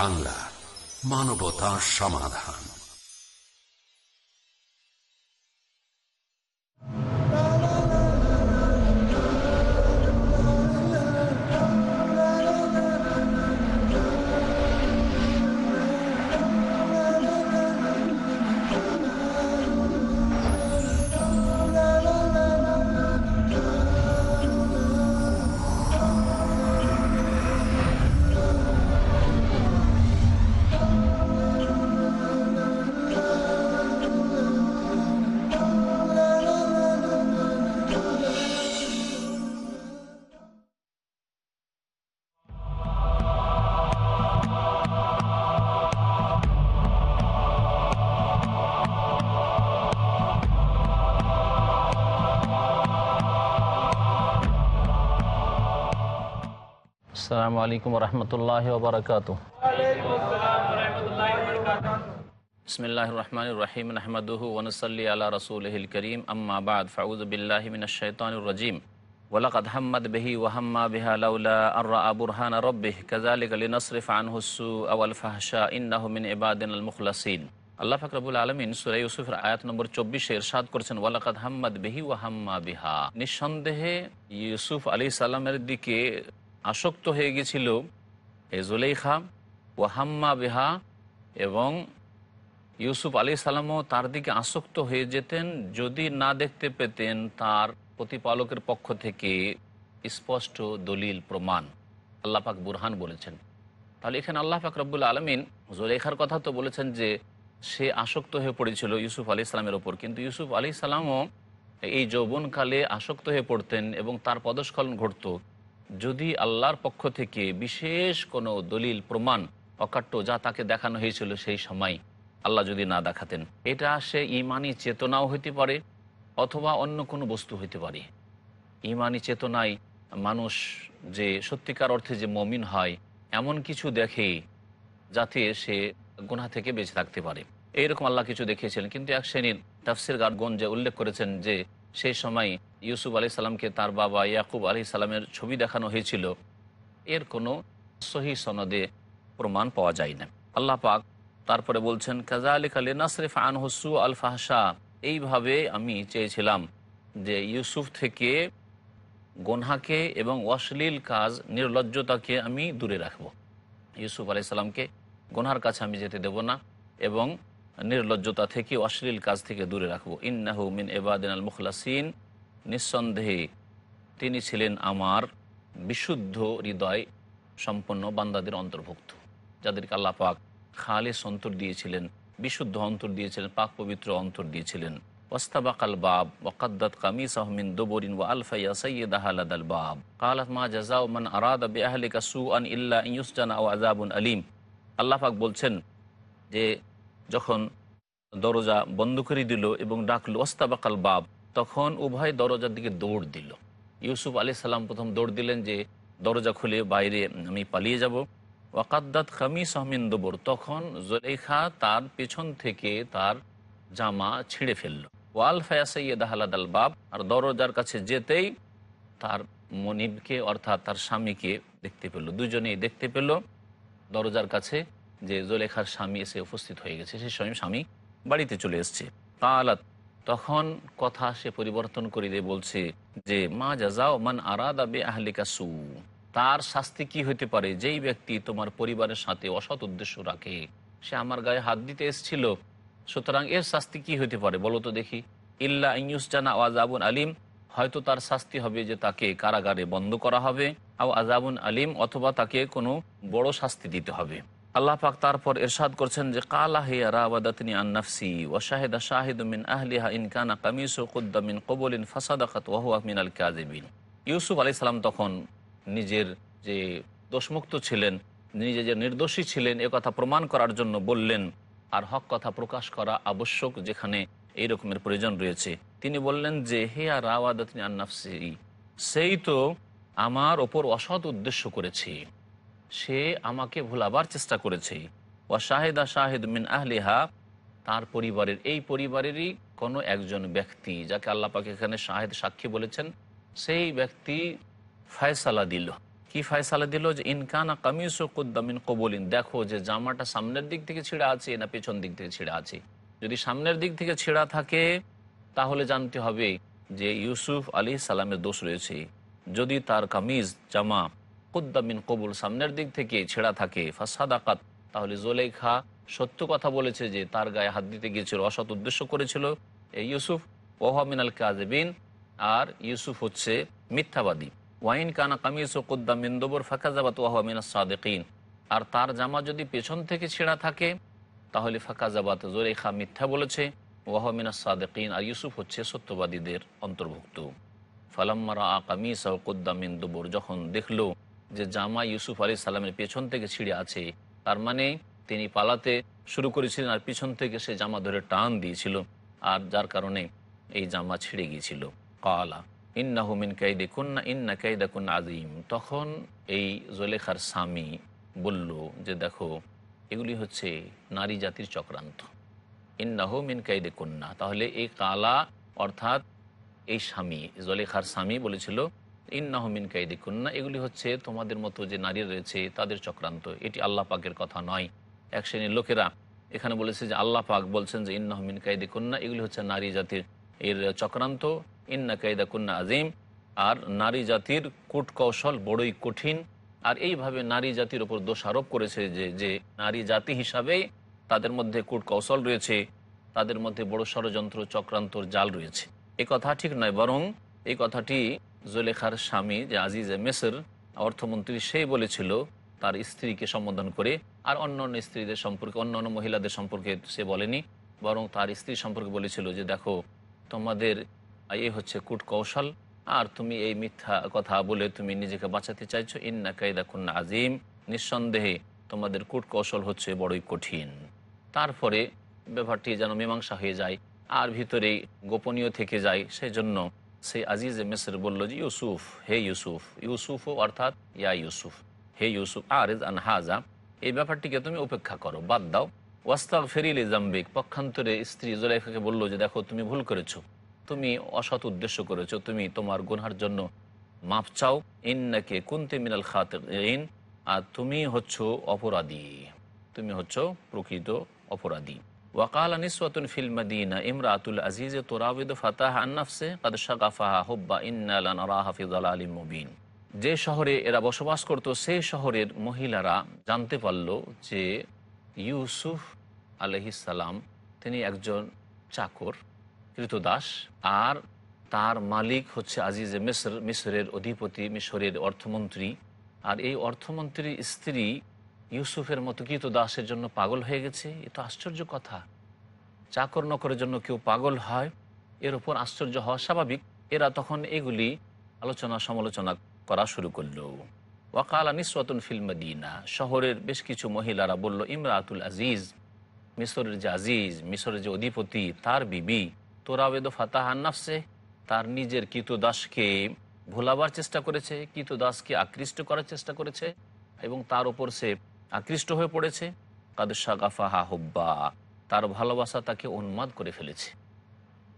বাংলা মানবতা সমাধান। আসসালামু আলাইকুম রহমতুল্লাহ বরকাত বিসমিল্লাহ রহমান রহিম আহমদুহু ওনসল্লি রসুল রসুলহিল করিম আম্মাবাদ ফাউজ বিল্লাহ মিনশাইতানুর রজিম। ওলাকাদ হাম্মদ বেহি ওহাম্মা বিহা লাউলা আর আবুরহান রব্বিহ কাজালিক আলী নসরিফ আনহুসু আওয়াল ফাহশা ইন্নাহু মিন ইবাদিন আল মুখলাসিন। আল্লাহ ফাকরাবুল আলমিন সুরা ইউসুফের আয়াত নম্বর চব্বিশে এরশাদ করেছেন, ওয়ালাকাদ হাম্মাদ বেহি ওয়াহাম্মা বিহা। নিঃসন্দেহে ইউসুফ আলী সাল্লামের দিকে আসক্ত হয়ে গেছিল এই জুলেখা ও হাম্মা বিহা এবং ইউসুফ আলী সাল্লামও তার দিকে আসক্ত হয়ে যেতেন, যদি না দেখতে পেতেন তার প্রতিপালকের পক্ষ থেকে স্পষ্ট দলিল, প্রমাণ। আল্লাহ পাক বুরহান বলেছেন। তাহলে এখানে আল্লাহ পাক রব্বুল আলমিন জুলেখার কথা তো বলেছেন যে, সে আসক্ত হয়ে পড়েছিল ইউসুফ আলী ইসলামের ওপর। কিন্তু ইউসুফ আলী ইসলামও এই যৌবনকালে আসক্ত হয়ে পড়তেন এবং তার পদস্খলন ঘটত। যদি আল্লাহর পক্ষ থেকে বিশেষ কোনো দলিল, প্রমাণ অকাট্য যা তাকে দেখানো হয়েছিল সেই সময় আল্লাহ যদি না দেখাতেন, এটা সে ইমানি চেতনাও হইতে পারে অথবা অন্য কোনো বস্তু হইতে পারে। ইমানি চেতনায় মানুষ যে সত্যিকার অর্থে যে মমিন হয়, এমন কিছু দেখে যাতে সে গুনা থেকে বেঁচে থাকতে পারে। এইরকম আল্লাহ কিছু দেখিয়েছিলেন কিন্তু এক শ্রেণির তাফসির গার্গঞ্জে উল্লেখ করেছেন যে সেই সময় ইউসুফ আলি সাল্লামকে তার বাবা ইয়াকুব আলি সাল্লামের ছবি দেখানো হয়েছিল। এর কোনো সহি সনদে প্রমাণ পাওয়া যায় না আল্লাহ পাক তারপরে বলছেন কাজা আলী কালী নাসরিফ আন হসু আল ফাহসা এইভাবে আমি চেয়েছিলাম যে ইউসুফ থেকে গনহাকে এবং অশ্লীল কাজ, নির্লজ্জতাকে আমি দূরে রাখব। ইউসুফ আলি সাল্লামকে গোনহার কাছে আমি যেতে দেব না এবং নির্লজ্জতা থেকে অশ্লীল কাজ থেকে দূরে রাখব। ইন্নাহু মিন এবাদিন আল মুখলাসিন নিঃসন্দেহে তিনি ছিলেন আমার বিশুদ্ধ হৃদয় সম্পন্ন বান্দাদের অন্তর্ভুক্ত, যাদেরকে আল্লাহ পাক খালেস অন্তর দিয়েছিলেন, বিশুদ্ধ অন্তর দিয়েছিলেন, পাক পবিত্র অন্তর দিয়েছিলেন। ওয়াস্তাবাকাল বাব ওয়াকাদ্দাত কামিস আহমিন দুবরিন ওয়া আলফাইয়া সৈয়দ আহালাদ আল বাব। কালাত মা জাজাউ মান আরাদা বে আহলিকা সু আন ইল্লা ইউসজানা ও আজাবুন আলিম। আল্লাহ পাক বলছেন যে যখন দরজা বন্ধ করে দিল এবং ডাকলো, ওস্তাবাকাল বাব। তখন উভয় দরজার দিকে দৌড় দিল। ইউসুফ আলি সাল্লাম প্রথম দৌড় দিলেন যে, দরজা খুলে বাইরে আমি পালিয়ে যাব। ওয়াকাদ্দাত খামি সহমিন দবর। তখন জলেখা তার পেছন থেকে তার জামা ছিঁড়ে ফেলল। ওয়াল ফায়াসাইয়দ আহলাদ আল বাব। আর দরজার কাছে যেতেই তার মনিবকে অর্থাৎ তার স্বামীকে দেখতে পেল। দুজনেই দেখতে পেল। দরজার কাছে যে জোলেখার স্বামী এসে উপস্থিত হয়ে গেছে, সেই সময় স্বামী বাড়িতে চলে এসছে। তালাত তখন কথা সে পরিবর্তন করে দিয়ে বলছে যে, মা যা যাও মান আরাদা বে আহলিকা সু। তার শাস্তি কি হতে পারে? যেই ব্যক্তি তোমার পরিবারের সাথে অসৎ উদ্দেশ্য রাখে। সে আমার গায়ে হাত দিতে এসেছিল। সুতরাং এর শাস্তি কি হতে পারে? বলো তো দেখি। ইল্লা ইউস জানা আজাবুন আলিম। হয়তো তার শাস্তি হবে যে তাকে কারাগারে বন্ধ করা হবে। আও আজাবুন আলিম অথবা তাকে কোনো বড় শাস্তি দিতে হবে। আল্লাহ পাক তারপর এরশাদ করছেন যে, কালা হে রাওয়াদাতনি আন নাফসি ওয়া শাহিদা শাহিদু মিন আহলিহা ইন কানা কামিসু কুদ্দা মিন কবলিন ফাসাদাকাত ওয়া হুয়া মিনাল কাযিবিন। ইউসুফ আলাইহিস সালাম তখন নিজের যে দোষমুক্ত ছিলেন, নিজে যে নির্দোষী ছিলেন, এ কথা প্রমাণ করার জন্য বললেন, আর হক কথা প্রকাশ করা আবশ্যক যেখানে এই রকমের প্রয়োজন রয়েছে। তিনি বললেন যে হে আর রাওয়াদাতনি আন নাফসি, সেই তো আমার ওপর অসৎ উদ্দেশ্য করেছে। সে আমাকে ভুলাবার চেষ্টা করেছে। ও শাহেদা শাহেদ মিন আহলিহা, তার পরিবারের, এই পরিবারেরই কোনো একজন ব্যক্তি যাকে আল্লাহ পাক এখানে শাহেদ সাক্ষী বলেছেন, সেই ব্যক্তি ফায়সালা দিল। কি ফয়সালা দিল? যে ইনকানা কামিস ও কুদ্দামিন কবলিন, দেখো যে জামাটা সামনের দিক থেকে ছিঁড়া আছে না পেছন দিক থেকে ছিঁড়া আছে। যদি সামনের দিক থেকে ছেঁড়া থাকে, তাহলে জানতে হবে যে ইউসুফ আলী সালামের দোষ রয়েছে। যদি তার কামিজ, জামা কুদ্দামিন কবুল, সামনের দিক থেকে ছেঁড়া থাকে। ফাসাদাকাত তাহলে জোলেখা সত্য কথা বলেছে যে তার গায়ে হাত দিতে গিয়েছিল, অসৎ উদ্দেশ্য করেছিল। এই ইউসুফ ওহামিনাল কাজবিন আর ইউসুফ হচ্ছে মিথ্যাবাদী। ওয়াইন কানা কামিজ ও কুদ্দামিন দবর ফাঁকাজাবাত ওয়াহমিনা সাদেকিন। আর তার জামা যদি পেছন থেকে ছেঁড়া থাকে, তাহলে ফাঁকাজাবাত জোরেখা মিথ্যা বলেছে ওয়াহমিনা সাদেকিন, আর ইউসুফ হচ্ছে সত্যবাদীদের অন্তর্ভুক্ত। ফালাম্মারা আকামিস কুদ্দামিন দুবুর, যখন দেখল যে জামা ইউসুফ আলী সাল্লামের পেছন থেকে ছিঁড়ে আছে, তার মানে তিনি পালাতে শুরু করেছিলেন আর পিছন থেকে সে জামা ধরে টান দিয়েছিল আর যার কারণে এই জামা ছিঁড়ে গিয়েছিল। কালা ইন্না হুমিন কাইদে কুন্না ইন্না কাইদা কুন্না আজিম তখন এই জলেখার স্বামী বলল যে, দেখো, এগুলি হচ্ছে নারী জাতির চক্রান্ত। ইন্নাহু মিন কাইদে কন্যা তাহলে এই কালা অর্থাৎ এই স্বামী, জলেখার স্বামী বলেছিল ইন্নাহু মিন কাইদে কন্যা এগুলি হচ্ছে তোমাদের মতো যে নারী রয়েছে, তাদের চক্রান্ত। এটি আল্লাহ পাকের কথা নয়। এক শ্রেণির লোকেরা এখানে বলেছে যে আল্লাহ পাক বলছেন যে ইন্নাহু মিন কাইদে কন্যা এগুলি হচ্ছে নারী জাতির এর চক্রান্ত। ইন্না কায়দা কন্যা আজিম আর নারী জাতির কূট কৌশল বড়ই কঠিন। আর এইভাবে নারী জাতির ওপর দোষারোপ করেছে যে যে নারী জাতি হিসাবে তাদের মধ্যে কূট কৌশল রয়েছে, তাদের মধ্যে বড় ষড়যন্ত্র চক্রান্তর জাল রয়েছে। এই কথা ঠিক নয়, বরং এই কথাটি জোলেখার স্বামী যে আজিজে মেসর, অর্থমন্ত্রী সেই বলেছিল, তার স্ত্রীকে সম্বোধন করে, আর অন্য অন্য স্ত্রীদের সম্পর্কে, অন্য অন্য মহিলাদের সম্পর্কে সে বলেনি, বরং তার স্ত্রী সম্পর্কে বলেছিল যে, দেখো, তোমাদের এ হচ্ছে কূট কৌশল আর তুমি এই মিথ্যা কথা বলে তুমি নিজেকে বাঁচাতে চাইছো। ইন্না কায়দা কুন্না আজিম নিঃসন্দেহে তোমাদের কূট কৌশল হচ্ছে বড়ই কঠিন। তারপরে ব্যাপারটি যেন মীমাংসা হয়ে যায়, আর ভিতরে গোপনীয় থেকে যায়। সেই জন্য সেই আজিজে মেসর বলল যে, ইউসুফ, হে ইউসুফ ইউসুফও অর্থাৎ ইয়া ইউসুফ, হে ইউসুফ, আরেজ আন হাজা, এই ব্যাপারটিকে তুমি উপেক্ষা করো, বাদ দাও। ওয়াস্তাক ফেরিলে জাম্বিক পক্ষান্তরে স্ত্রী জোলাইফাকে বলল যে, দেখো, তুমি ভুল করেছ, তুমি অসৎ উদ্দেশ্য করেছ, তুমি তোমার গুনহার জন্য মাপ চাও। ইন ইন্নাকে কুন্তে মিনাল খাতিন আর তুমি হচ্ছ অপরাধী, তুমি হচ্ছ প্রকৃত অপরাধী। ওয়াকাল ইমরাতুল ফাতাহ হুব্বা যে শহরে এরা বসবাস করত, সেই শহরের মহিলারা জানতে পারল যে ইউসুফ আলহিসাল্লাম তিনি একজন চাকর, কৃতদাস, আর তার মালিক হচ্ছে আজিজে মিসর মিশরের অধিপতি মিশরের অর্থমন্ত্রী। আর এই অর্থমন্ত্রীর স্ত্রী ইউসুফের মতো কি তো কৃতদাসের জন্য পাগল হয়ে গেছে? এ তো আশ্চর্য কথা। চাকর নকরের জন্য কেউ পাগল হয়? এর উপর আশ্চর্য হওয়া স্বাভাবিক। এরা তখন এগুলি আলোচনা সমালোচনা করা শুরু করল। ওয়াকালা নিসওয়াতুন ফিল মদিনা। শহরের বেশ কিছু মহিলারা বলল, ইমরাতুল আজিজ মিশরের যে আজিজ মিশরের যে অধিপতি, তার বিবি তোরাবেদ ফাতাহ আন্নাফসে তার নিজের কিতদাসকে ভোলাবার চেষ্টা করেছে, কিতদাসকে আকৃষ্ট করার চেষ্টা করেছে এবং তার উপর সে আকৃষ্ট হয়ে পড়েছে। কাদ সাগাফাহা হুব্বা, তার ভালোবাসা তাকে উন্মাদ করে ফেলেছে।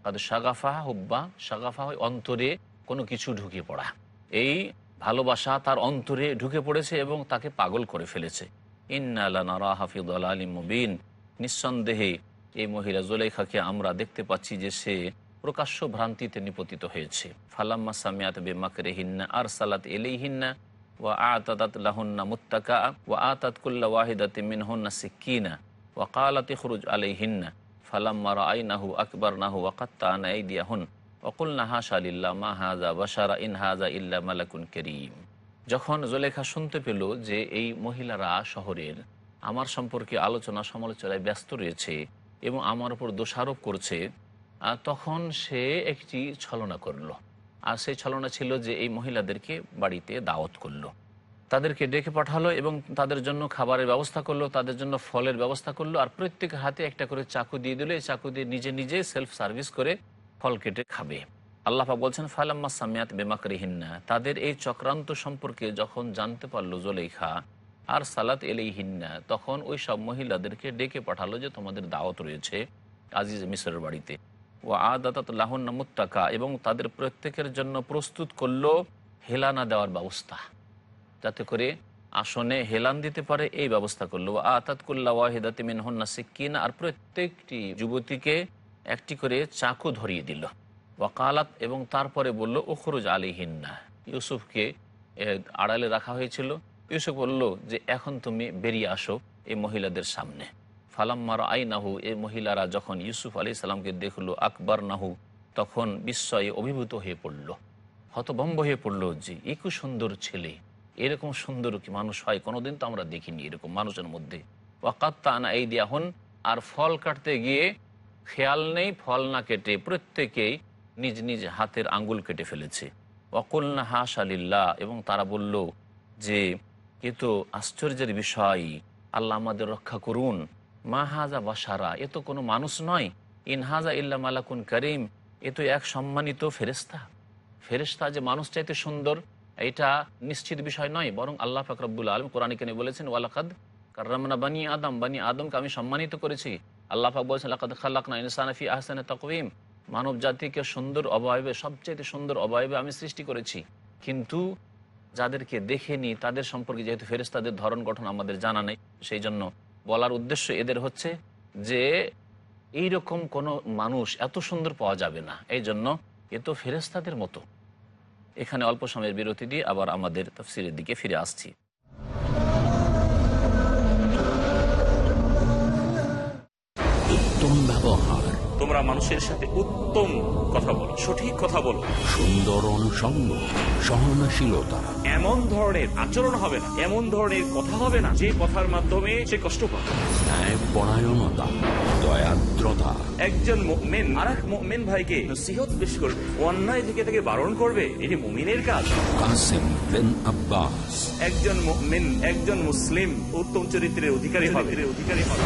কাদ সাগাফাহা হুব্বা সাগাফা অন্তরে কোনো কিছু ঢুকে পড়া। এই ভালোবাসা তার অন্তরে ঢুকে পড়েছে এবং তাকে পাগল করে ফেলেছে। ইন্নালা হাফিদ আলী মুবিন। নিঃসন্দেহে এই মহিলা জোলেখাকে আমরা দেখতে পাচ্ছি যে সে প্রকাশ্য ভ্রান্তিতে নিপতিত হয়েছে। ফালাম্মা সামিয়াত বেমাকরে হিন্না আর সালাত এলেই হিন্না ও আতাত লাহুন্না মুত্তাকা ও আতাত কুল্লা ওয়াহিদাতে মিনহুন্না সিকিনা ও কালাতে খরুজ আলাই হিন্না ফালাম্মা রাইনাহু আকবর নাহু ওয়াকাত্তা আনাই দিয়াহুন অকুলনা হাসা আলিল্লা মা হাজা ইল্লা মালাকুন করিম। যখন জোলেখা শুনতে পেল যে এই মহিলারা শহরের, আমার সম্পর্কে আলোচনা সমালোচনায় ব্যস্ত রয়েছে এবং আমার উপর দোষারোপ করছে তখন সে একটি ছলনা করল। আর সেই ছলনা ছিল যে এই মহিলাদেরকে বাড়িতে দাওয়াত করল। তাদেরকে ডেকে পাঠালো এবং তাদের জন্য খাবারের ব্যবস্থা করল, তাদের জন্য ফলের ব্যবস্থা করল আর প্রত্যেকের হাতে একটা করে চাকু দিয়ে দিল। এই চাকু দিয়ে নিজে নিজে সেলফ সার্ভিস করে ফল কেটে খাবে। আল্লাহা বলছেন, ফালাম্মা সামিয়াত বেমাকরিহিন্না। তাদের এই চক্রান্ত সম্পর্কে যখন জানতে পারল জলেখা আর সালাত এলেই হিন্না তখন ওই সব মহিলাদেরকে ডেকে পাঠালো যে, তোমাদের দাওয়াত রয়েছে আজিজ মিশরের বাড়িতে। ও আদাত লাহন্না মুত্তাকা, এবং তাদের প্রত্যেকের জন্য প্রস্তুত করল হেলানা দেওয়ার ব্যবস্থা। যাতে করে আসনে হেলান দিতে পারে, এই ব্যবস্থা করল। আতাতকুল্লা ওয়াহিদাতে মিনহন্না সিক্কিন, আর প্রত্যেকটি যুবতীকে একটি করে চাকু ধরিয়ে দিল। ওয়াকালাত এবং তারপরে বলল ওখরুজ আলিহিন্না ইউসুফকে আড়ালে রাখা হয়েছিল। ইউসুফ বলল যে, এখন তুমি বেরিয়ে আসো এই মহিলাদের সামনে। ফালাম্মার আই নাহু এই মহিলারা যখন ইউসুফ আলি সাল্লামকে দেখল আকবর নাহু তখন বিস্ময়ে অভিভূত হয়ে পড়ল। হতভম্ব হয়ে পড়ল যে একু সুন্দর ছেলে। এরকম সুন্দর কি মানুষ হয়? কোনোদিন তো আমরা দেখিনি এরকম মানুষের মধ্যে। ওয়াকাত্তা আনা এই দিয়া হন আর ফল কাটতে গিয়ে খেয়াল নেই, ফল না কেটে প্রত্যেকেই নিজ নিজ হাতের আঙ্গুল কেটে ফেলেছে। অকল্না হাস আলিল্লাহ এবং তারা বলল যে, এ তো আশ্চর্যের বিষয়। আল্লাহ আমাদের রক্ষা করুন। মা হাজা বাসারা এ তো কোনো মানুষ নয়। ইনহাজা ইল্লা মালাকুন করিম, এ তো এক সম্মানিত ফেরেস্তা ফেরেস্তা যে মানুষ চাইতে সুন্দর, এটা নিশ্চিত বিষয় নয়, বরং আল্লাহ ফাকরাবুল আলম কোরআন কেন বলেছেন, ওয়ালাকাদ কার্রামনা বানি আদম, বানি আদমকে আমি সম্মানিত করেছি। আল্লাহ পাক বলেছেন, লাকাদ খাল্লাকনা ইনসানাফি আহসানে তাকওয়িম। মানব জাতিকে সুন্দর অবয়বে সবচেয়ে সুন্দর অবয়বে আমি সৃষ্টি করেছি। কিন্তু যাদেরকে দেখেনি, তাদের সম্পর্কে যেহেতু ফেরেস্তাদের ধরন গঠন আমাদের জানা নেই, সেই জন্য বলার উদ্দেশ্য এদের হচ্ছে যে এই রকম কোনো মানুষ এত সুন্দর পাওয়া যাবে না। এই জন্য এ তো ফেরেস্তাদের মতো। এখানে অল্প সময়ের বিরতি দিয়ে আবার আমাদের তফসিলের দিকে ফিরে আসছি। তোমরা মানুষের সাথে উত্তম কথা বলো সঠিক কথা বলো সুন্দর অনুষঙ্গ সহনশীলতা। এমন ধরনের আচরণ হবে না এমন ধরনের কথা হবে না যে কথার মাধ্যমে সে কষ্ট পাবে। পরায়ণতা দয়াদ্রতা। একজন মেন আর এক মেন ভাইকে নসিহত করবে অন্যায় থেকে তাকে বারণ করবে এটি মুমিনের কাজ। কাসেম বিন আব্বাস। একজন একজন মুসলিম উত্তম চরিত্রের অধিকারী হবে অধিকারী হবে।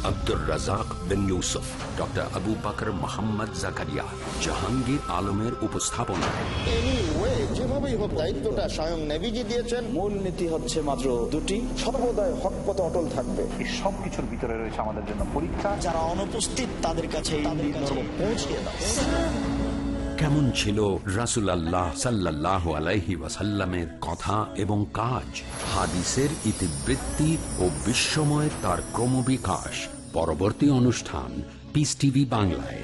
আব্দুর রাজাক বিন ইউসুফ ডক্টর আবু বাকর মোহাম্মদ জাকারিয়া জাহাঙ্গীর আলমের উপস্থাপনা যেভাবেই হোক দায়িত্বটা স্বয়ং নেভিজি দিয়েছেন। মূল নীতি হচ্ছে মাত্র দুটি। সর্বদাই হক পথে অটল থাকবে। এই সব কিছুর ভিতরে রয়েছে আমাদের জন্য পরীক্ষা। যারা অনুপস্থিত তাদের কাছে পৌঁছে দাও। কেমন ছিল রাসুলাল্লাহ সাল্লাহ আলাইহি ওয়াসাল্লামের কথা এবং কাজ? হাদিসের ইতিবৃত্তি ও বিশ্বময় তার ক্রমবিকাশ। পরবর্তী অনুষ্ঠান পিস টিভি বাংলায়।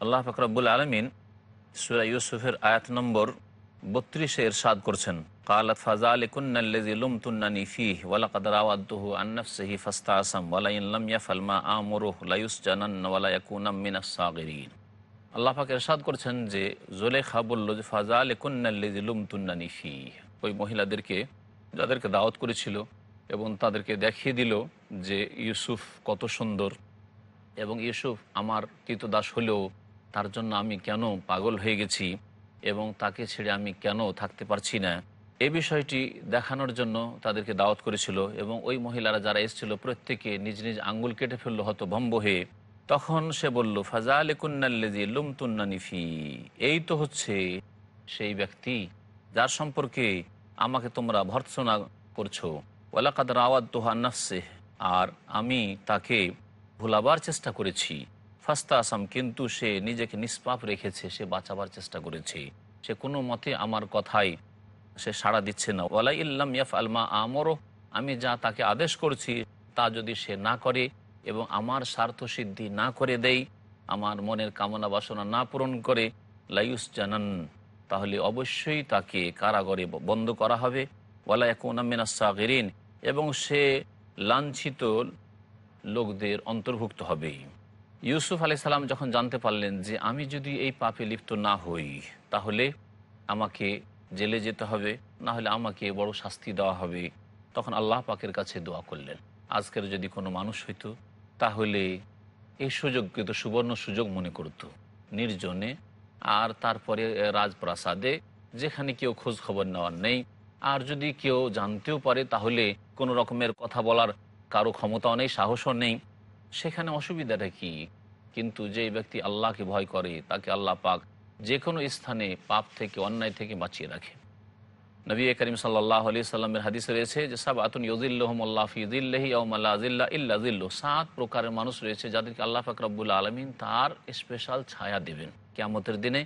আল্লাহ ফকরাবুল আলমিন সুরা ইউসুফের আয়াত নম্বর বত্রিশে এরশাদ করছেন। ফাজা আলিকুন্নাল্লাজি লুমতুন্নানি ফিহ ওয়ালা কাদার আওয়াদ্দুহু আন্নাফসিহি ফাস্তাসাম ওয়ালা ইনলাম ইয়াফাল মা আমরুহ লায়ুস জানান ওয়ালা ইয়াকুনাম মিনাস সাগিরিন। আল্লাহ পাক এরশাদ করছেন যে জোলেখা বলল যে ফাজা আলিকুন্নাল্লাজি লুমতুন্নানি ফিহ। ওই মহিলাদেরকে, যাদেরকে দাওয়াত করেছিল এবং তাদেরকে দেখিয়ে দিল যে, ইউসুফ কত সুন্দর এবং ইউসুফ আমার কৃতদাস হলেও তার জন্য আমি কেন পাগল হয়ে গেছি? এবং তাকে ছেড়ে আমি কেন থাকতে পারছি না? এই বিষয়টি দেখানোর জন্য তাদেরকে দাওয়াত করেছিল এবং ওই মহিলারা যারা এসেছিল প্রত্যেকে নিজ নিজ আঙ্গুল কেটে ফেলল হয়তো ভম্ব হয়ে। তখন সে বলল ফাজা আলী কুন্নাল্লেজি লুমতুন্নানিফি এই তো হচ্ছে সেই ব্যক্তি যার সম্পর্কে আমাকে তোমরা ভর্ৎসনা করছ। ওয়ালাকাদ রাওয়াত তোহা নফসে আর আমি তাকে ভুলাবার চেষ্টা করেছি। ফাস্তা আসাম কিন্তু সে নিজেকে নিষ্পাপ রেখেছে, সে বাঁচাবার চেষ্টা করেছে। সে কোনো মতে আমার কথাই সে সাড়া দিচ্ছে না। ওয়ালা ইল্লাম ইয়াফ আলমা আমরও আমি যা তাকে আদেশ করছি, তা যদি সে না করে এবং আমার স্বার্থ সিদ্ধি না করে দেই আমার মনের কামনা বাসনা না পূরণ করে লাইউস জানান তাহলে অবশ্যই তাকে কারাগরে বন্ধ করা হবে। ওয়ালা একনামিনা সাগেরিন, এবং সে লাঞ্ছিত লোকদের অন্তর্ভুক্ত হবে। ইউসুফ আলি সাল্লাম যখন জানতে পারলেন যে আমি যদি এই পাপে লিপ্ত না হই, তাহলে আমাকে জেলে যেতে হবে, না হলে আমাকে বড় শাস্তি দেওয়া হবে। তখন আল্লাহ পাকের কাছে দোয়া করলেন, আজকের যদি কোনো মানুষ হইতো, তাহলে এই সুযোগকে তো সুবর্ণ সুযোগ মনে করত। নির্জনে আর তারপরে রাজপ্রাসাদে, যেখানে কেউ খোঁজ খবর নেওয়ার নেই। আর যদি কেউ জানতেও পারে, তাহলে কোনো রকমের কথা বলার কারও ক্ষমতাও নেই, সাহসও নেই। সেখানে অসুবিধাটা কি? কিন্তু যে ব্যক্তি আল্লাহকে ভয় করে, তাকে আল্লাহ পাক যে কোনো স্থানে পাপ থেকে, অন্যায় থেকে বাঁচিয়ে রাখে। নবী করিম সাল্লাহ আলি সাল্লামের হাদিসে রয়েছে যে সাব আতুন আজিল্লা ইল্লাজিল্ল সাত প্রকারের মানুষ রয়েছে যাদেরকে আল্লাহ পাক রব্বুল আলমিন তার স্পেশাল ছায়া দেবেন। কেয়ামতের দিনে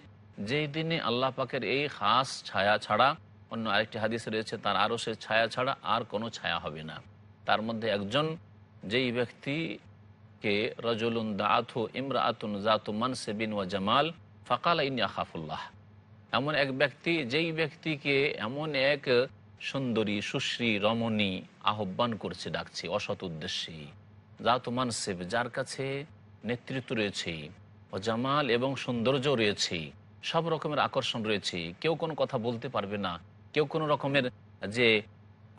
যেই দিনে আল্লাহ পাকের এই খাস ছায়া ছাড়া অন্য আরেকটি হাদিস রয়েছে, তার আরও সে ছায়া ছাড়া আর কোনো ছায়া হবে না। তার মধ্যে একজন যেই ব্যক্তিকে রজলুন দাআথু ইমরা আতুন জাতু মানসেবিন ওয়া জামাল, ফাকাল ইন আখাফুল্লাহ। এমন এক ব্যক্তি, যেই ব্যক্তিকে এমন এক সুন্দরী, সুশ্রী, রমণী আহ্বান করছে, ডাকছে, অসৎ উদ্দেশ্যে। জাতু মানসেব, যার কাছে নেতৃত্ব রয়েছে ও জামাল এবং সৌন্দর্য রয়েছে, সব রকমের আকর্ষণ রয়েছে। কেউ কোনো কথা বলতে পারবে না, কেউ কোনো রকমের যে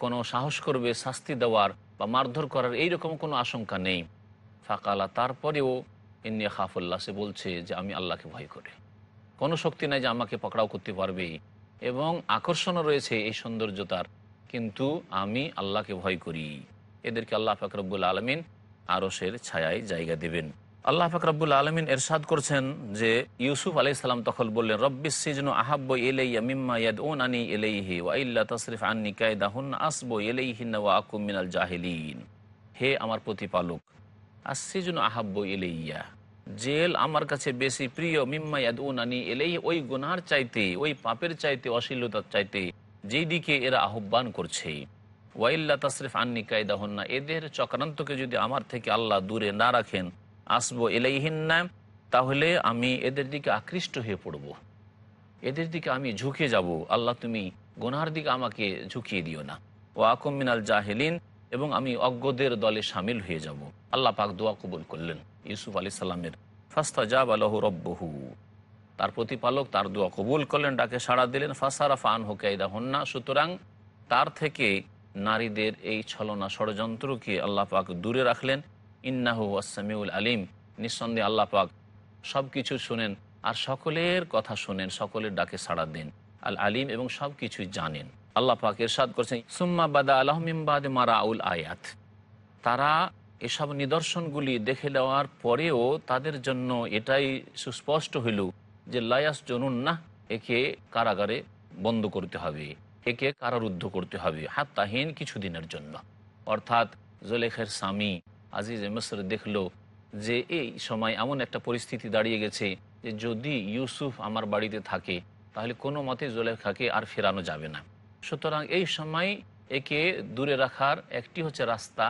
কোনো সাহস করবে, শাস্তি দেওয়ার বা মারধর করার এই রকম কোনো আশঙ্কা নেই। ফাঁকালা, তারপরেও ইন্নি খাফুল্লাহ সে বলছে যে আমি আল্লাহকে ভয় করে। কোনো শক্তি নাই যে আমাকে পকড়াও করতে পারবে এবং আকর্ষণও রয়েছে এই সৌন্দর্যতার, কিন্তু আমি আল্লাহকে ভয় করি। এদেরকে আল্লাহ ফাকরবুল আলমিন আরসের ছায়ায় জায়গা দেবেন। আল্লাহ ফাকরাবুল আলমিন এরশাদ করছেন যে ইউসুফ আলাই সালাম তখন বললেন রব্বিস সিজন আহাব্ব এলাইয়া মিম্মা ইয়াদ ওন আনি এলাইহি ওয়াইল্লা তসরিফ আন্নি কায়দাহুন আসব এলাইহিন ওয়া আকুম মিনাল জাহিলিন। হে আমার প্রতিপালক আসিজন আহাব্ব এলাইয়া জেল আমার কাছে বেশি প্রিয়, মিম্মা ইয়াদ এলেই ওই গুনার চাইতে, ওই পাপের চাইতে, অশ্লীলতার চাইতে, যেই দিকে এরা আহ্বান করছে। ওয়াইল্লা তসরিফ আন্নি কায়দাহন্না, এদের চক্রান্তকে যদি আমার থেকে আল্লাহ দূরে না রাখেন, আসব এলাইহিন্না তাহলে আমি এদের দিকে আকৃষ্ট হয়ে পড়ব। এদের দিকে আমি ঝুঁকে যাব। আল্লাহ তুমি গোনার দিকে আমাকে ঝুঁকিয়ে দিও না। ও আকম মিনাল জাহেলিন এবং আমি অজ্ঞদের দলে সামিল হয়ে যাব। আল্লাহ পাক দোয়া কবুল করলেন। ইউসুফ আলি সাল্লামের ফাস্তা জাব আলহ রব্বহু। তার প্রতিপালক তার দোয়া কবুল করলেন, ডাকে সাড়া দিলেন ফাসারা ফান হোকাইদা হন্না সুতরাং তার থেকে নারীদের এই ছলনা ষড়যন্ত্রকে আল্লাহ পাক দূরে রাখলেন। ইন্নাহু আসামিউল আলিম। নিঃসন্দেহে আল্লাহ পাক সব কিছু শোনেন আর সকলের কথা শোনেন, সকলের ডাকে সাড়া দেন। আল আলিম এবং সব কিছুই জানেন। আল্লাহ পাক এরশাদ করছেন, সুম্মা বাদা আলহমিমবাদ মারা আউল আয়াত। তারা এসব নিদর্শনগুলি দেখে দেওয়ার পরেও তাদের জন্য এটাই সুস্পষ্ট হইল যে লায়াস জনুন না একে কারাগারে বন্ধ করতে হবে, একে কারারুদ্ধ করতে হবে হাত হাত্তাহীন কিছুদিনের জন্য। অর্থাৎ জোলেখের স্বামী আজিজ মিসর দেখল যে, এই সময় এমন একটা পরিস্থিতি দাঁড়িয়ে গেছে যে, যদি ইউসুফ আমার বাড়িতে থাকে, তাহলে কোনো মতে জোলেখাকে আর ফেরানো যাবে না। সুতরাং এই সময় একে দূরে রাখার একটি হচ্ছে রাস্তা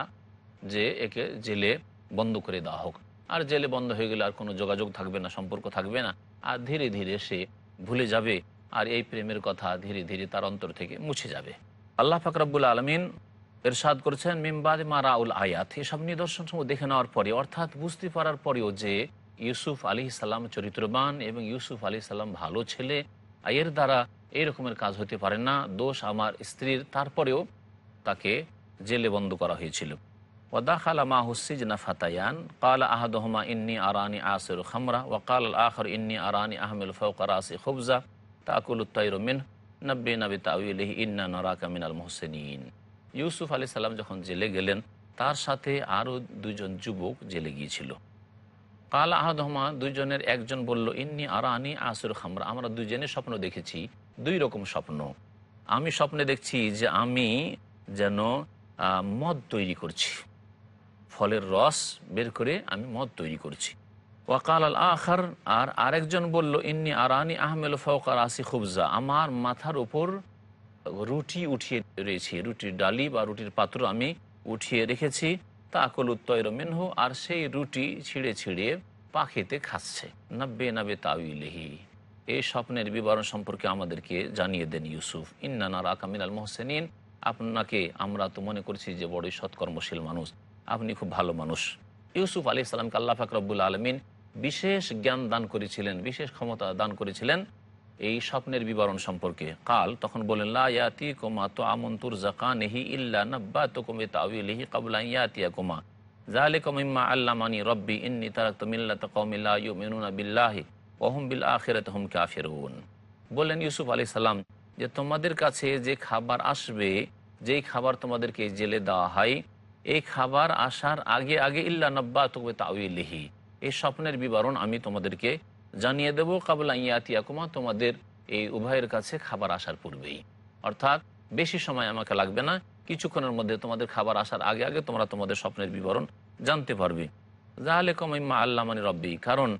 যে একে জেলে বন্ধ করে দেওয়া হোক। আর জেলে বন্ধ হয়ে গেলে আর কোনো যোগাযোগ থাকবে না, সম্পর্ক থাকবে না। আর ধীরে ধীরে সে ভুলে যাবে আর এই প্রেমের কথা ধীরে ধীরে তার অন্তর থেকে মুছে যাবে। আল্লাহ ফাকরাবুল আলমিন এরশাদ করেছেন মিমবাদ মারাউল আয়াত এসব নিদর্শন সমূহ দেখে নেওয়ার পরে, অর্থাৎ বুঝতে পারার পরেও যে ইউসুফ আলী সাল্লাম চরিত্রবান এবং ইউসুফ আলী সাল্লাম ভালো ছেলে, এর দ্বারা এই রকমের কাজ হতে পারে না। দোষ আমার স্ত্রীর। তারপরেও তাকে জেলে বন্ধ করা হয়েছিল। ওদাখালা মা হুসিজনা ফাতায়ান। কাল আহাদহমা ইন্নি আরানি আসির খামরা। ওয়াকাল আখর ইন্নি আরানি আহমেল ফৌকার আসি খুবজা। তাকুল উত্তাইর মিন নব্বে নবী তাউলিহি ইন্না নরাকা মিনাল মোহসেনিন। ইউসুফ আলি সাল্লাম যখন জেলে গেলেন, তার সাথে আরও দুজন যুবক জেলে গিয়েছিল। কাল আহাদহমা দুজনের একজন বলল, ইন্নি আরানি আসির খামরা। আমরা দুজনে স্বপ্ন দেখেছি দুই রকম স্বপ্ন। আমি স্বপ্নে দেখছি যে আমি যেন মদ তৈরি করছি। ফলের রস বের করে আমি মদ তৈরি করছি। ওয়াকাল আল আখার, আর আরেকজন বলল, ইন্নি আরানি আহমেল ফৌকার আসি খুবজা। আমার মাথার উপর রুটি উঠিয়ে রয়েছে। রুটির ডালি বা রুটির পাত্র আমি উঠিয়ে রেখেছি। তা আকল উত্তর মেনহু, আর সেই রুটি ছিঁড়ে ছিঁড়ে পাখিতে খাচ্ছে। নাব্বে নাবে তাউইলেহি এই স্বপ্নের বিবরণ সম্পর্কে আমাদেরকে জানিয়ে দেন ইউসুফ। ইন্নানা রাকামিন আল মোহসেনিন। আপনাকে আমরা তো মনে করছি যে বড়ই সৎকর্মশীল মানুষ। আপনি খুব ভালো মানুষ। ইউসুফ আলী ইসলামকে আল্লাহ ফাকরবুল আলমিন বিশেষ জ্ঞান দান করেছিলেন, বিশেষ ক্ষমতা দান করেছিলেন এই স্বপ্নের বিবরণ সম্পর্কে। কাল তখন বলেন লায়াতি কোমা তো আমন্তুর জাকা নেহি ইল্লা নব্বা তো কমে তাউলিহি কাবলা ইয়াতিয়া কোমা জাহালিকম ইম্মা আল্লামানি রব্বি ইন্নি তারাক্ত মিল্লাত কৌমিল্লা ইউমিনুনা বিল্লাহি। ওহম বিল আখিরাত হুম কাফিরুন। বললেন ইউসুফ আলী সাল্লাম যে, তোমাদের কাছে যে খাবার আসবে, যেই খাবার তোমাদেরকে জেলে দেওয়া হয়, এই খাবার আসার আগে আগে ইল্লা নব্বা তবে তাউলিহি এই স্বপ্নের বিবরণ আমি তোমাদেরকে জানিয়ে দেব। কাবলা ইয়াতিয়াকুমা, তোমাদের এই উভয়ের কাছে খাবার আসার পূর্বেই। অর্থাৎ বেশি সময় আমাকে লাগবে না। কিছুক্ষণের মধ্যে তোমাদের খাবার আসার আগে আগে তোমরা তোমাদের স্বপ্নের বিবরণ জানতে পারবে। জাহালে কমাইমা আল্লাহ মানে রব্বি। কারণ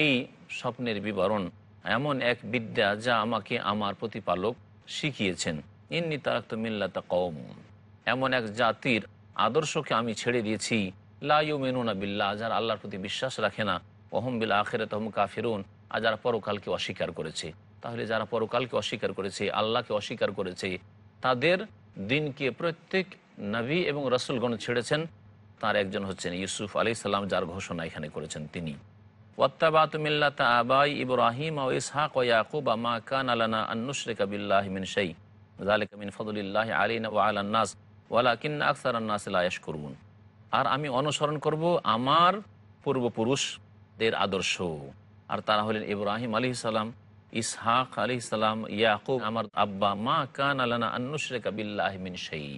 এই স্বপ্নের বিবরণ এমন এক বিদ্যা যা আমাকে আমার প্রতিপালক শিখিয়েছেন। ইন্নি তারাক্ত মিল্লাতা কৌম এমন এক জাতির আদর্শকে আমি ছেড়ে দিয়েছি। লাইউ মেনুনা বিল্লাহ, যারা আল্লাহর প্রতি বিশ্বাস রাখে না। ওহম বিল আখেরে তহম কাফিরুন। আর যারা পরকালকে অস্বীকার করেছে। তাহলে যারা পরকালকে অস্বীকার করেছে, আল্লাহকে অস্বীকার করেছে, তাদের দিনকে প্রত্যেক নবী এবং রসুলগণ ছেড়েছেন। তার একজন হচ্ছেন ইউসুফ আলি সাল্লাম যার ঘোষণা এখানে করেছেন তিনি। ওয়াত্তাবাত মিল্লাত আবাই ইব্রাহিম ও ইসহাক ও ইয়াকুব, মা কান আলানা আন্নুশরিকা বিল্লাহি মিন শাই। যালিকা মিন ফদলিল্লাহি আলান নাস ওয়ালাকিন আকসারান নাস লা ইয়াশকুরুন। আর আমি অনুসরণ করব আমার পূর্বপুরুষদের আদর্শ। আর তারা হলেন ইব্রাহিম আলী সালাম, ইসহাক আলী সালাম, ইয়াকুব আমার আব্বা, মা কান আলানা আন্নুশরেকা বিল্লাহ মিন সেই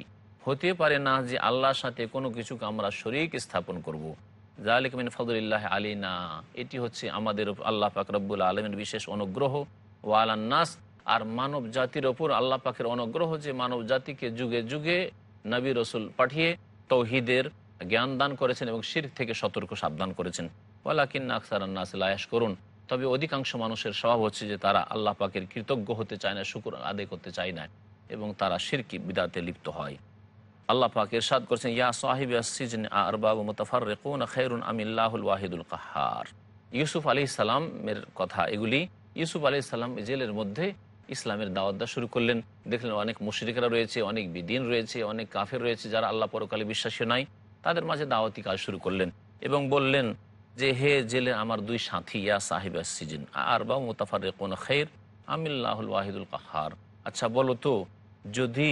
হতে পারে না যে আল্লাহর সাথে কোনো কিছুকে আমরা শরিক স্থাপন করব। জালিক মিন ফদুলিল্লাহ আলী না এটি হচ্ছে আমাদের আল্লাহ পাক রব্বুল আলমের বিশেষ অনুগ্রহ। ও আলান্নাস আর মানব জাতির ওপর আল্লাহ পাকের অনুগ্রহ যে মানব জাতিকে যুগে যুগে নবী রসুল পাঠিয়ে তৌহিদের জ্ঞান দান করেছেন এবং শির থেকে সতর্ক সাবধান করেছেন। ওয়ালাকিন আকসার আন্নাস লায়াস করুন তবে অধিকাংশ মানুষের স্বভাব হচ্ছে যে তারা আল্লাহ পাকের কৃতজ্ঞ হতে চায় না, শুকুর আদায় করতে চায় না এবং তারা শিরকি, বিদাতে লিপ্ত হয়। আল্লাহ পাক এরশাদ করছেন, ইয়া সাহিব সিজন আরবাব মুতাফার রেকুন খেরুন আমিল্লাহুল ওয়াহিদুল কাহার। ইউসুফ আলি সালামের কথা, এগুলি ইউসুফ আলি সাল্লাম জেলের মধ্যে ইসলামের দাওয়াত দেওয়া শুরু করলেন। দেখলেন অনেক মুশরিকরা রয়েছে, অনেক বিদিন রয়েছে, অনেক কাফের রয়েছে যারা আল্লাহ পরকালে বিশ্বাসী নাই, তাদের মাঝে দাওয়াতি কাজ শুরু করলেন এবং বললেন যে, হে জেলে আমার দুই সাথী, ইয়া সাহিব সিজিন আর বা মুতাফার কোন খের আমিল্লাহুল ওয়াহিদুল কাহার। আচ্ছা বলো তো, যদি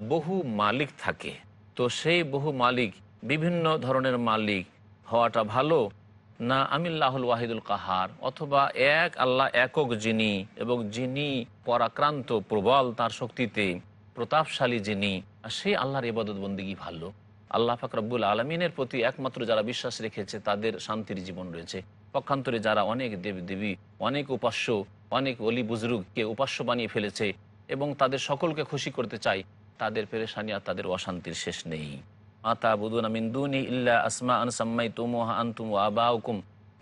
বহু মালিক থাকে। তো সেই বহু মালিক বিভিন্ন ধরনের মালিক হওয়াটা ভালো না আমিল্লাহুল ওয়াহিদুল কাহার অথবা এক আল্লাহ একক যিনি এবং যিনি পরাক্রান্ত, প্রবল তার শক্তিতে প্রতাপশালী যিনি সেই আল্লাহর ইবাদত বন্দিগি ভালো। আল্লাহ ফাকরাবুল আলমিনের প্রতি একমাত্র যারা বিশ্বাস রেখেছে, তাদের শান্তির জীবন রয়েছে। পক্ষান্তরে যারা অনেক দেব দেবী, অনেক উপাস্য, অনেক অলি বুজরুগকে উপাস্য বানিয়ে ফেলেছে এবং তাদের সকলকে খুশি করতে চায় তাদের পেরেশানি আর তাদের অশান্তির শেষ নেই। মাতা বুদুনা মিন্দুনি ইল্লা আসমা আন সাম্মাই তুমুহা আনতুম আবাউকুম।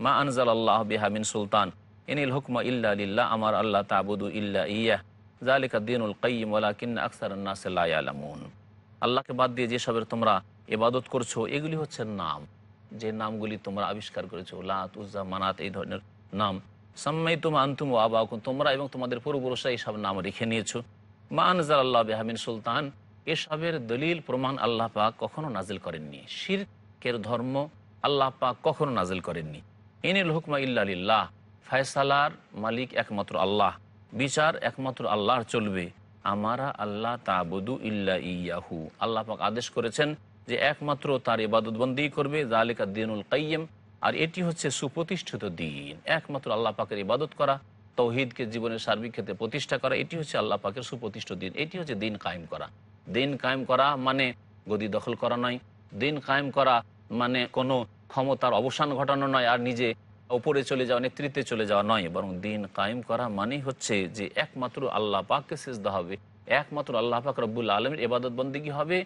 মা আনজাল আল্লাহ বিহা মিন সুলতান। ইনিল হুকমা ইল্লা লিল্লাহ, আমার আল্লাহ তাবুদু ইল্লা ইয়া। জালিকা দিনুল কাইম ওয়ালাকিন আকসার নাস লা ইয়ালামুন। আল্লাহকে বাদ দিয়ে যেসবের তোমরা এবাদত করছ, এগুলি হচ্ছে নাম। যে নামগুলি তোমরা আবিষ্কার করেছ, লাত, উজ্জা, মানাত, এই ধরনের নাম। সাম্মাই তুম আন্তুম ও আবাকুন তোমরা এবং তোমাদের পূর্বপুরুষরা এইসব নাম রেখে নিয়েছো। মা আল্লাহ বেহামিন সুলতান, এসবের দলিল প্রমাণ আল্লাহ পাক কখনো নাজিল করেননি। শিরকের ধর্ম আল্লাহ পাক কখনো নাজিল করেননি। ইনিল হুকমা ইল্লাহ ফয়সালার মালিক একমাত্র আল্লাহ, বিচার একমাত্র আল্লাহর চলবে। আমারা আল্লাহ তাবুদু ইল্লা ইয়াহু। আল্লাহ পাক আদেশ করেছেন যে একমাত্র তার ইবাদতবন্দি করবে জালিকা দিনুল কাইম আর এটি হচ্ছে সুপ্রতিষ্ঠিত দিন। একমাত্র আল্লাহ পাকের ইবাদত করা তৌহিদকে জীবনের সার্বিক ক্ষেত্রে প্রতিষ্ঠা করা, এটি হচ্ছে আল্লাহ পাকের সুপ্রতিষ্ঠিত দিন। এটি হচ্ছে দিন কায়েম করা। দিন কায়েম করা মানে গদি দখল করা নয়। দিন কায়েম করা মানে কোনো ক্ষমতার অবসান ঘটানো নয় আর নিজে ওপরে চলে যাওয়া, নেতৃত্বে চলে যাওয়া নয়। বরং দিন কায়েম করা মানেই হচ্ছে যে একমাত্র আল্লাহ পাককে সেজদা হবে। একমাত্র আল্লাহ পাক রব্বুল আলমীর এবাদত বন্দিগি হবে।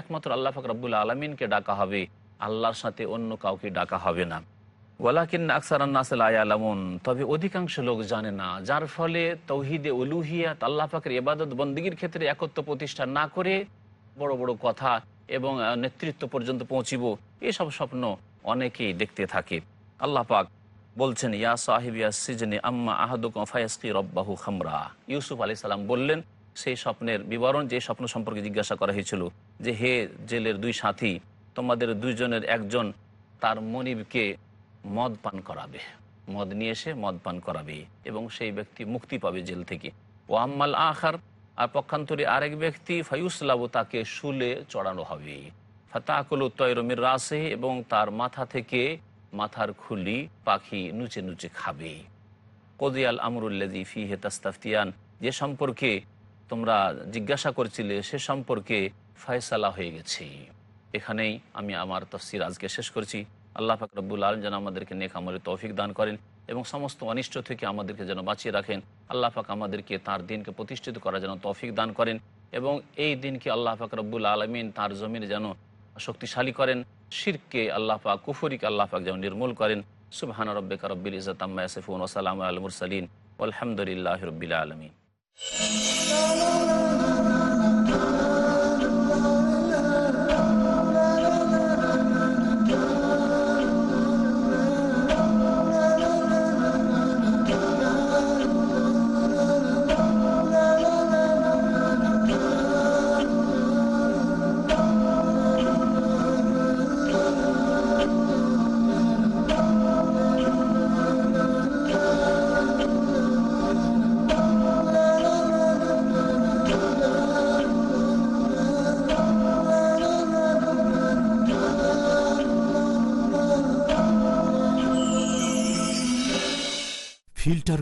একমাত্র আল্লাহ পাক রব্বুল আলমিনকে ডাকা হবে। আল্লাহর সাথে অন্য কাউকে ডাকা হবে না। ওয়ালাকিন আকসার আন্নাসেল আয়ালামুন তবে অধিকাংশ লোক জানে না, যার ফলে তৌহিদে উলুহিয়াত, আল্লাহ পাকের এবাদত বন্দীগীর ক্ষেত্রে একত্র প্রতিষ্ঠা না করে বড় বড় কথা এবং নেতৃত্ব পর্যন্ত পৌঁছিব, এসব স্বপ্ন অনেকেই দেখতে থাকে। আল্লাহ পাক বলছেন, ইয়া সাহিব ইয়া সিজনে আম্মা আহাদুকুম ফায়াসকি রব্বাহু খামরা। ইউসুফ আলী সালাম বললেন, সেই স্বপ্নের বিবরণ, যে স্বপ্ন সম্পর্কে জিজ্ঞাসা করা হয়েছিল, যে হে জেলের দুই সাথী, তোমাদের দুইজনের একজন তার মনিবকে মদ পান করাবে। মদ নিয়ে এসে মদ পান করাবে এবং সেই ব্যক্তি মুক্তি পাবে জেল থেকে। ও আম্মাল আখার, আর পক্ষান্তরে আরেক ব্যক্তি ফায়ুসলাবু, তাকে শুলে চড়ানো হবে। ফাতাকুল তৈরমির রাসে এবং তার মাথা থেকে মাথার খুলি পাখি নুচে নুচে খাবে। কদিয়াল আমরুল্লাজি ফি হে তাস্তাফতিয়ান, যে সম্পর্কে তোমরা জিজ্ঞাসা করছিলে সে সম্পর্কে ফয়সালা হয়ে গেছে। এখানেই আমি আমার তফসির আজকে শেষ করছি। আল্লাহ পাক রব্বুল আলম যেন আমাদেরকে নেক আমলে তৌফিক দান করেন এবং সমস্ত অনিষ্ট থেকে আমাদেরকে যেন বাঁচিয়ে রাখেন। আল্লাহ পাক আমাদেরকে তার দিনকে প্রতিষ্ঠিত করার যেন তৌফিক দান করেন এবং এই দিনকে আল্লাহ পাক রব্বুল আলমিন তার জমির যেন শক্তিশালী করেন। শিরকে আল্লাহ পাক, কুফরিকে আল্লাহ পাক যেন নির্মূল করেন। সুবহান রব্বিকা রব্বিল ইজ্জাত আম্মা ইয়াসিফুন ওয়া সালামু আলাল মুরসালিন। আলহামদুলিল্লাহি রাব্বিল আলামিন।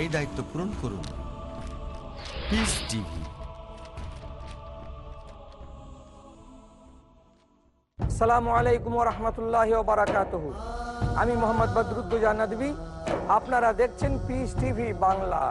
এই দায়িত্ব পূরণ করুন। পিস টিভি সালামু আলাইকুম রহমতুল্লাহ বারাকাত আমি মোহাম্মদ বদরুদ্দুজা নদী আপনারা দেখছেন পিস টিভি বাংলা।